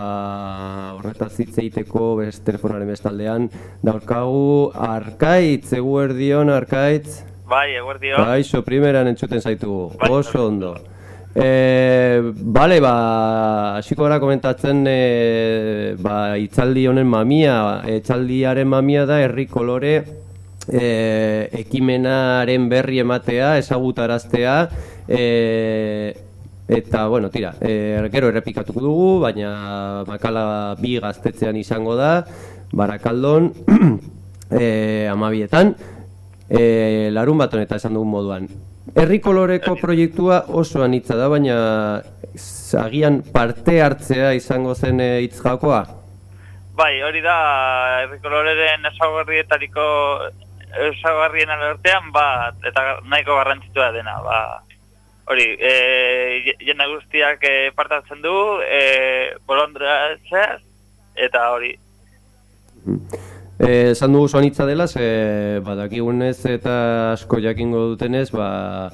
horretaz hitz egiteko best telefonaren bestaldean, daukagu Arkaitz, eguerdion Arkaitz, Bai, eguerdio. Kaixo, primeran entzuten zaitugu, Bai, oso ondo. E, bale, ba, hasiko gara komentatzen e, ba, itzaldi honen mamia, itzaldiaren mamia da herri kolore e, ekimenaren berri ematea, ezagutaraztea, e, eta, bueno, tira, e, gero errepikatuko dugu, baina makala bi gaztetzean izango da, barakaldon, e, amabietan, e, larun bat honetan esan dugun moduan. Herri koloreko proiektua oso anitza da, baina agian parte hartzea izango zen e, hitz jakoa. Bai, hori da errikoloreren ezaugarrietariko ezaugarrien alertean bat eta nahiko garrantzitua dena, ba. Hori, e, jende guztiak e, parte hartzen du, e, bolondra eta hori. Eh, esan dugu oso anitza dela, ze badakigunez eta asko jakingo dutenez, ba,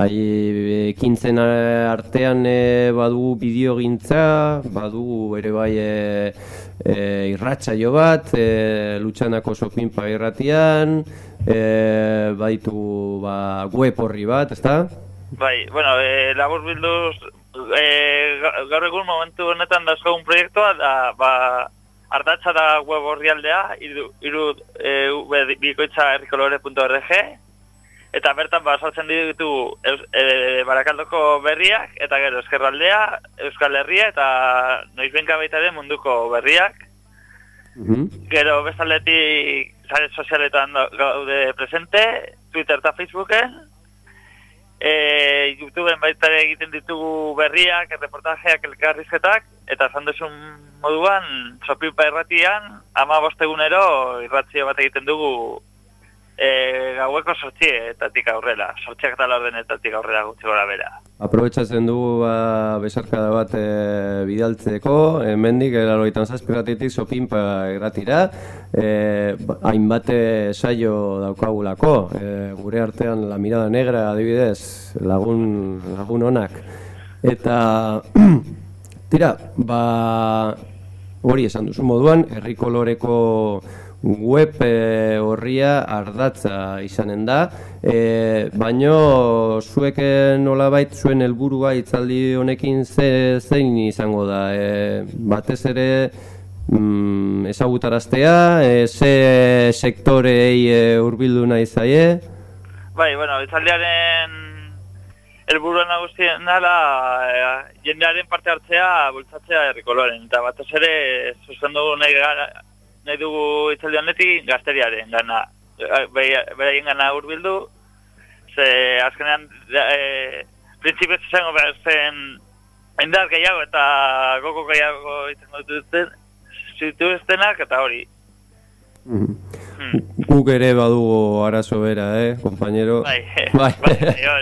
hai ekintzen artean e, badugu bideogintza, badugu ere bai e, e, irratsaio bat, e, lutsanako sopinpa irratian, e, baitu ba, web horri bat, ezta? Bai, bueno, e, labur bilduz, e, ga- gaur egun momentu honetan dazkogun proiektua, da, ba, ardatza da web orrialdea, iru, iru e, ube- bikoitza eta bertan ba, saltzen ditu e, barakaldoko berriak, eta gero eskerraldea, Euskal Herria, eta noizbenka baita ere munduko berriak, Gero bestaldetik sare sozialetan gaude presente, Twitter eta Facebooken, e, YouTubeen baita egiten ditugu berriak, reportajeak, elkarrizketak, eta esan duzun moduan, sopipa irratian, ama bostegunero irratzio bat egiten dugu e, gaueko sortxietatik aurrera, sortxiak eta laurdenetatik aurrera gutxi gora bera. Aprobetxatzen dugu ba, besarkada bat e, bidaltzeko, hemendik eraroitan zazpiratitik sopinpa erratira, e, ba- hainbat e, saio daukagulako, e, gure artean La Mirada Negra adibidez, lagun, lagun onak. Eta, tira, ba, hori esan duzu moduan, herri koloreko web e, horria ardatza izanen da, e, baino zuek eh, nolabait zuen helburua hitzaldi honekin ze, zein izango da, e, batez ere mm, ezagutaraztea, e, ze sektorei e, hurbildu nahi zaie, Bai, bueno, itzaldiaren helburu nagusien dela eh, jendearen parte hartzea bultzatzea herrikoloren eta batez ere dugu nahi, gara, nahi dugu itzaldi honetik gazteriaren gana eh, bere- beraien gana hurbildu ze azkenean e, printzipioz izango behar zen indar gehiago eta goko gehiago izango zituztenak eta hori. Mhm. Guk ere badugu arazo bera, eh, compañero? Bai, Bai. bai, jo, jo,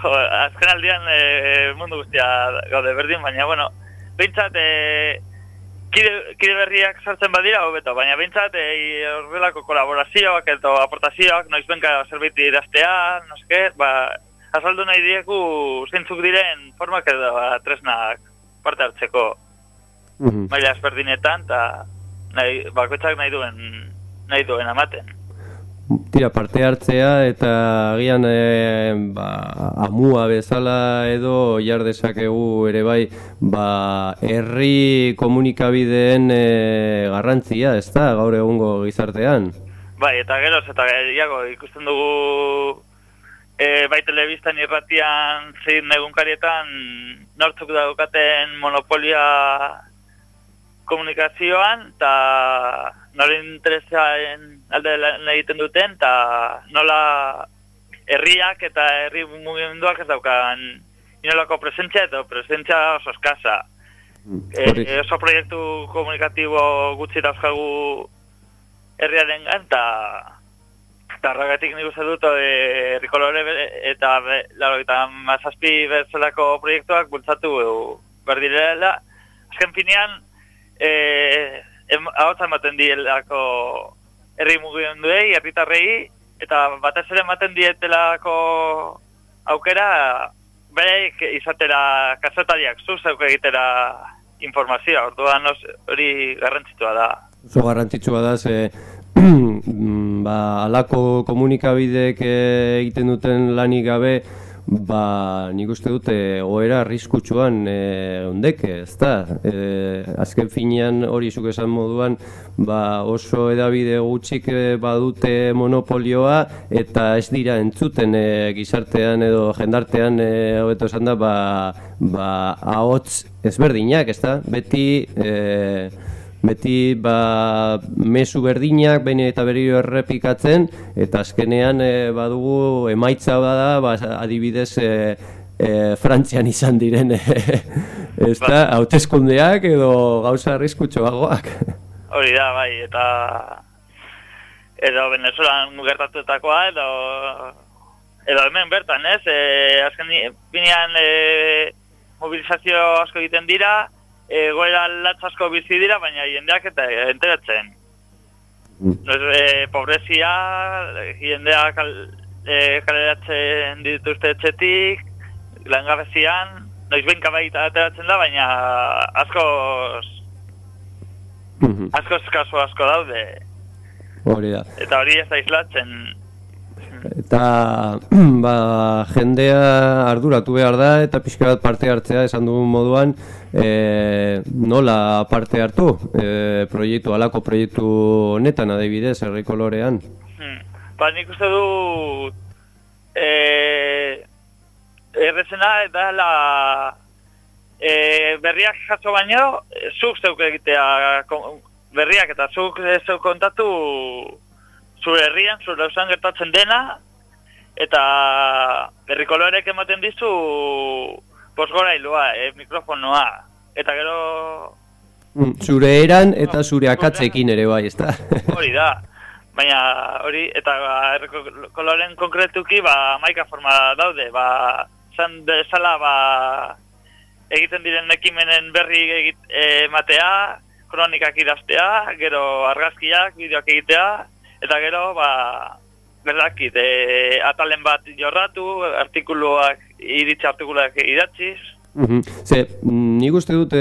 azken aldian e, mundu guztia gaude berdin, baina, bueno, behintzat, e, kide, kide berriak sartzen badira, hobeto, baina behintzat, e, horrelako kolaborazioak edo aportazioak, noiz benka zerbait idaztea, no seke, ba, azaldu nahi dieku zeintzuk diren formak edo ba, tresnak parte hartzeko Mhm. maila ezberdinetan, eta nahi, bakoitzak nahi duen, nahi duen amaten. Tira, parte hartzea eta agian e, ba, amua bezala edo jar dezakegu ere bai ba, herri komunikabideen e, garrantzia, ez da, gaur egungo gizartean. Bai, eta geroz, eta gehiago, ikusten dugu e, bai telebistan irratian zein egunkarietan nortzuk daukaten monopolia komunikazioan, eta nola interesaen alde lan egiten duten, eta nola herriak eta herri mugimenduak ez daukan inolako presentzia eta presentzia oso eskasa. Hori. E, oso proiektu komunikatibo gutxi dauzkagu herriaren gan, eta eta horregatik nik uste dut e, herrikolore be- eta be, laro, eta mazazpi bezalako proiektuak bultzatu behar direla. Azken finean, e, em, ahotsa ematen dielako herri mugimenduei, herritarrei, eta batez ere ematen dietelako aukera bereik izatera kazetariak zu zeuk egitera informazioa, orduan hori garrantzitsua da. Oso garrantzitsua da, ze ba, alako komunikabideek eh, egiten duten lanik gabe, ba, nik uste dute goera arriskutsuan e, ondeke, ez da? E, azken finean hori zuk esan moduan, ba, oso edabide gutxik eh, badute monopolioa eta ez dira entzuten e, gizartean edo jendartean e, hobeto esan da, ba, ba, ahots ezberdinak, ez da? Beti... E, beti ba, mezu berdinak behin eta berriro errepikatzen eta azkenean e, badugu emaitza bada ba, adibidez e, e, Frantzian izan diren e, ez da, hauteskundeak edo gauza arriskutsuagoak. Hori da, bai, eta edo Venezuelan gertatutakoa edo edo hemen bertan, ez? E, azken binean e, mobilizazio asko egiten dira, e, goera latz asko bizi dira, baina jendeak eta enteratzen. Pues, e, pobrezia, jendeak kal, e, kaleratzen dituzte etxetik, langabezian, noiz benka baita ateratzen da, baina askoz, askoz kasu asko daude. Hori da. Eta hori ez da islatzen. Eta ba, jendea arduratu behar da eta pixka bat parte hartzea esan dugun moduan e, nola parte hartu e, proiektu, alako proiektu honetan adibidez, herri kolorean. Hmm. Ba, nik uste du e, errezena eta la e, berriak jaso baino, zuk zeuk egitea berriak eta zuk zeuk kontatu zure herrian, zure usan gertatzen dena, eta berrikoloreek ematen dizu posgorailua, e, mikrofonoa. Eta gero Mm, Zure eran eta zure akatzekin ere bai, ezta? Hori da. Baina hori, eta ba, koloren konkretuki, ba, maika forma daude, ba, zan bezala, ba, egiten diren ekimenen berri egit, ematea, kronikak idaztea, gero argazkiak, bideoak egitea, eta gero, ba, berdakit, e, atalen bat jorratu, artikuluak, iritsi artikuluak idatziz, Mhm. Ze, nik uste dute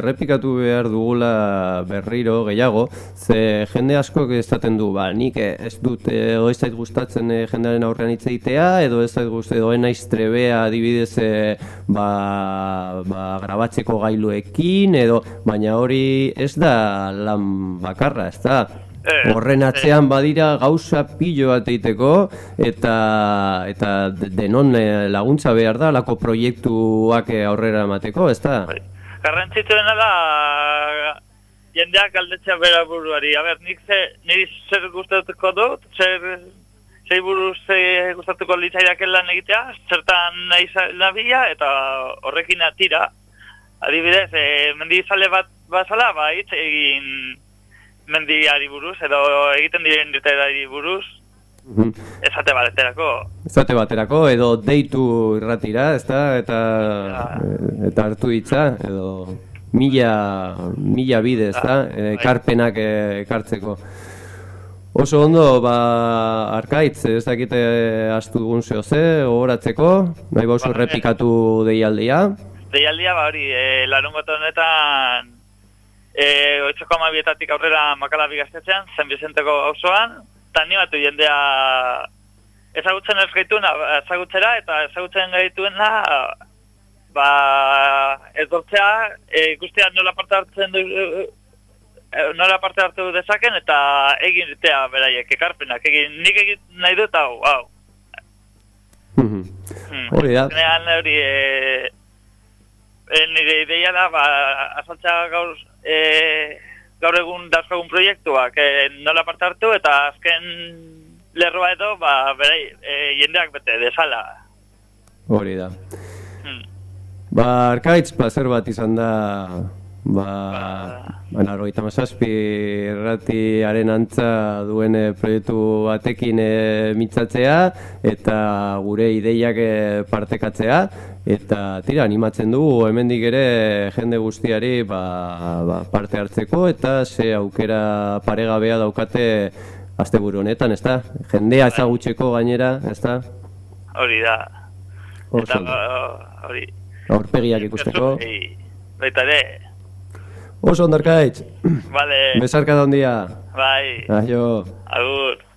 errepikatu behar dugula berriro gehiago, ze jende askok esaten du, ba, nik ez dut, ez zait gustatzen eh, jendearen aurrean hitz egitea, edo ez zait gustatzen, edo naiz trebea adibidez, eh, ba, ba, grabatzeko gailuekin, edo, baina hori ez da lan bakarra, ez da? Eh, Horren atzean badira gauza pilo bat egiteko eta eta de- denon eh, laguntza behar da lako proiektuak eh, aurrera emateko, ez da? garrantzitsuena da jendeak galdetzea bera buruari. A ber, nik ze, niri zer gustatuko dut, zer, zei buruz ze gustatuko litzaidaken lan egitea, zertan nahi nabila, eta horrekin atira. adibidez, e, mendizale bat bazala, ba, hitz egin mendiari buruz, edo egiten diren dirteari buruz, Mhm. esate baterako. Esate baterako, edo deitu irratira, ezta? Eta, eta hartu hitza, edo mila, mila bide, ezta? bai. Ekarpenak eh, ekartzeko. Oso ondo, ba, arkaitz, ez dakite astu dugun zeo ze, ohoratzeko, nahi bauzu Ba, errepikatu deialdia. Deialdia, ba, hori, e, larun honetan, e, oitzoko amabietatik aurrera makalabi gaztetxean, San Vicenteko auzoan, eta animatu jendea ezagutzen ez gaituna, ezagutzera, eta ezagutzen gaituena, ba, ez dortzea, e, ikustea nola parte hartzen du, e, nola parte hartu dezaken, eta egin ditea beraiek, ekarpenak, egin, nik egin nahi dut, hau, hau. Mhm. Hmm. Hori da. Hori e, e, nire ideia da ba, azaltzea gaur e, gaur egun dazkagun proiektuak e, nola parte hartu eta azken lerroa edo ba, berai, e, jendeak bete desala. Hori da. Hmm. Ba, arkaitz, placer bat izan da, ba, ba naro, mazazpi erratiaren antza duen proiektu batekin e, mitzatzea, eta gure ideiak partekatzea, eta tira, animatzen dugu hemendik ere jende guztiari ba, ba, parte hartzeko, eta ze aukera paregabea daukate asteburu honetan, ezta? Jendea ezagutzeko gainera, ezta? Hori da. Eta ba, hori. Aurpegiak ikusteko. Baita ere. Oso ondarkaitz. Vale. Besarka da ondia. Bai. Aio. Agur.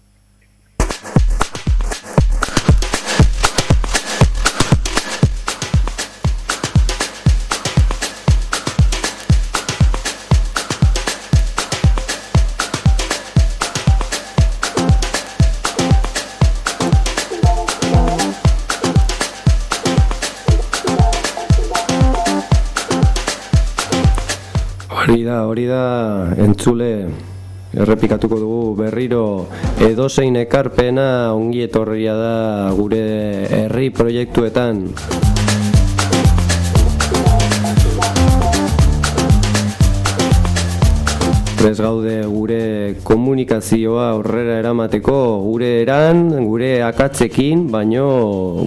Hori da, entzule, errepikatuko dugu berriro edozein ekarpena ongi etorria da gure herri proiektuetan. Prez gaude gure komunikazioa aurrera eramateko gure eran, gure akatzekin, baino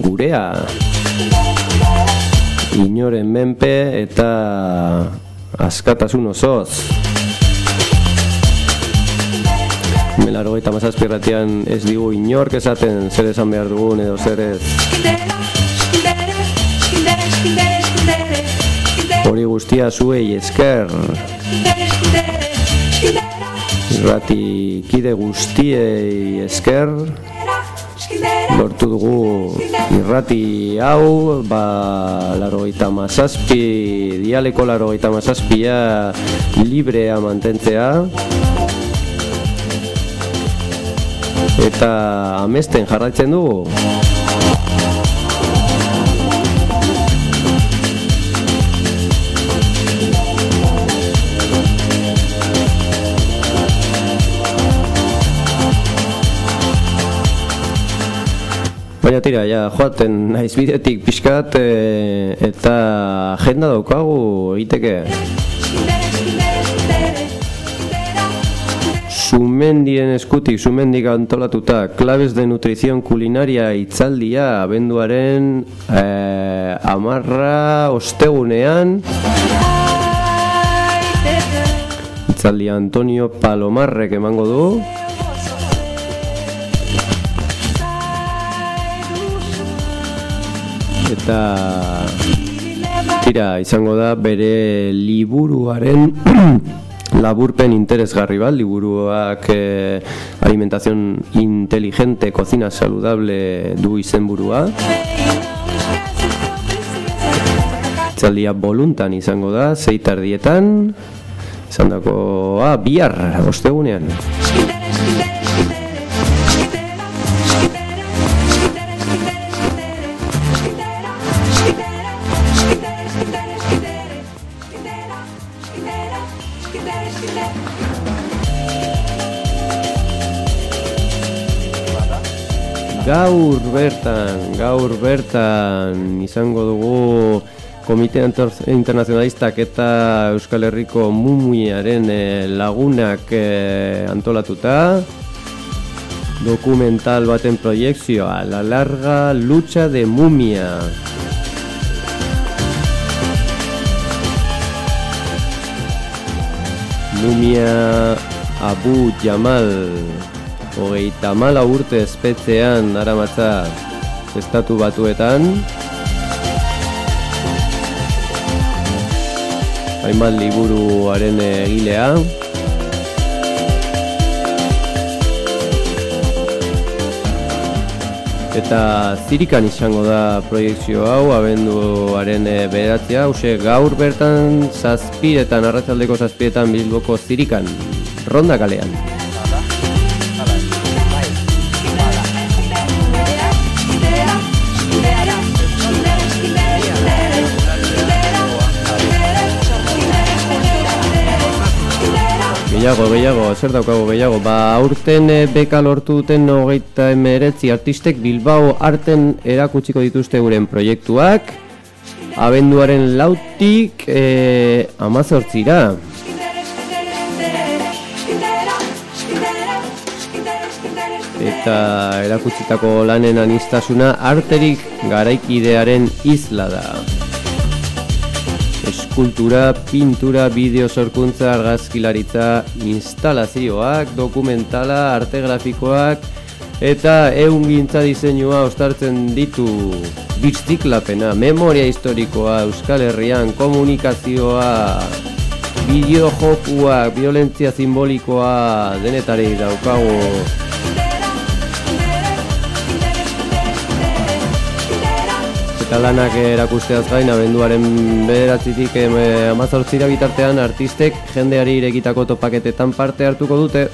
gurea. Inoren menpe eta askatasun osoz. Melaro eta mazazpirratian ez digu inork esaten zer esan behar dugun edo zer ez. Hori guztia zuei esker. Irrati kide guztiei esker. Lortu dugu irrati hau, ba, laro eta mazazpi, dialeko laro eta mazazpia librea mantentzea. Eta amesten jarraitzen dugu. Baina tira, ja, joaten naiz bidetik pixkat e, eta agenda daukagu egiteke. Sumendien eskutik, sumendik antolatuta, claves de nutrición culinaria itzaldia abenduaren e, amarra ostegunean. Itzaldia Antonio Palomarrek emango du. Eta tira izango da bere liburuaren laburpen interesgarri bat, liburuak eh, alimentación inteligente, cocina saludable du izenburua. Itzaldia voluntan izango da, zeitardietan, izan dako, ah, bihar, ostegunean. Gaur bertan, gaur bertan izango dugu Komite Inter- Internazionalistak eta Euskal Herriko Mumuiaren eh, lagunak eh, antolatuta. Dokumental baten proiekzioa La larga lucha de mumia. Mumia Abu Jamal hogeita mala urte espetzean aramatza estatu batuetan. Hainbat liburuaren egilea. Eta zirikan izango da proiektzio hau abenduaren e, bederatzea hause gaur bertan zazpiretan arratzaldeko zazpiretan bilboko zirikan ronda kalean Gehiago, gehiago, zer daukago gehiago. Ba, aurten e, beka lortu duten hogeita emeretzi artistek Bilbao arten erakutsiko dituzte euren proiektuak. Abenduaren lautik e, amazortzira. Eta erakutsitako lanen anistasuna arterik garaikidearen isla da eskultura, pintura, bideo sorkuntza, argazkilaritza, instalazioak, dokumentala, arte grafikoak eta egun gintza diseinua ostartzen ditu. Biztiklapena, memoria historikoa, Euskal Herrian, komunikazioa, bideojokuak, violentzia simbolikoa denetari daukago eta lanak erakusteaz gain abenduaren bederatzitik eh, amazortzira bitartean artistek jendeari irekitako topaketetan parte hartuko dute.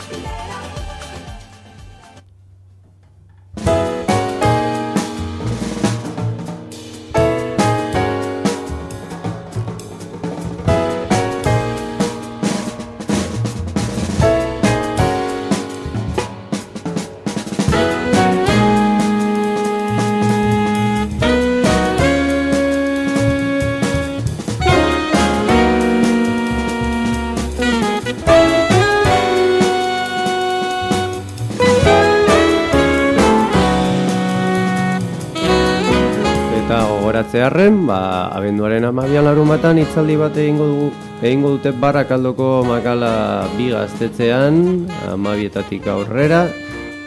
Gogoratzearren, ba, abenduaren amabian larun batan itzaldi bat egingo dugu egingo dute barrakaldoko makala bi gaztetzean, amabietatik aurrera,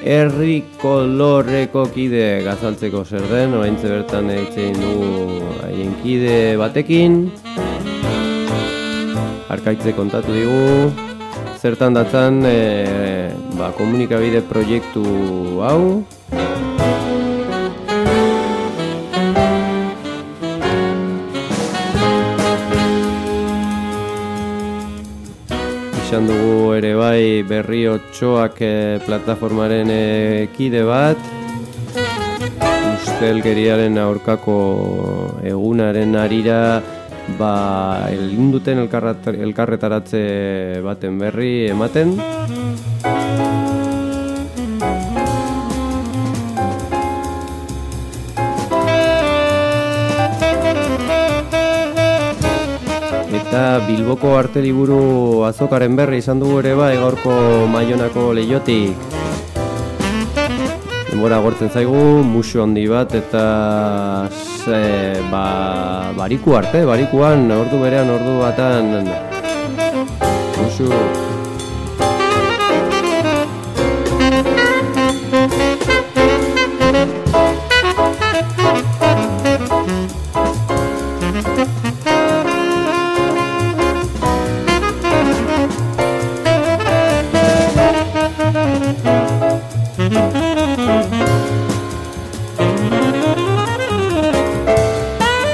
herri koloreko kide gazaltzeko zer den, oraintze bertan egin dugu haien kide batekin, arkaitze kontatu digu, zertan datzan e, ba, komunikabide proiektu hau, izan dugu ere bai berri otxoak eh, plataformaren eh, kide bat. Ustelgeriaren aurkako egunaren arira ba egin duten elkarrat- elkarretaratze baten berri ematen Eta Bilboko arte liburu azokaren berri izan dugu ere bai gaurko maionako leiotik. Denbora gortzen zaigu, musu handi bat eta ze, ba, bariku arte, barikuan, ordu berean, ordu batan. Musu.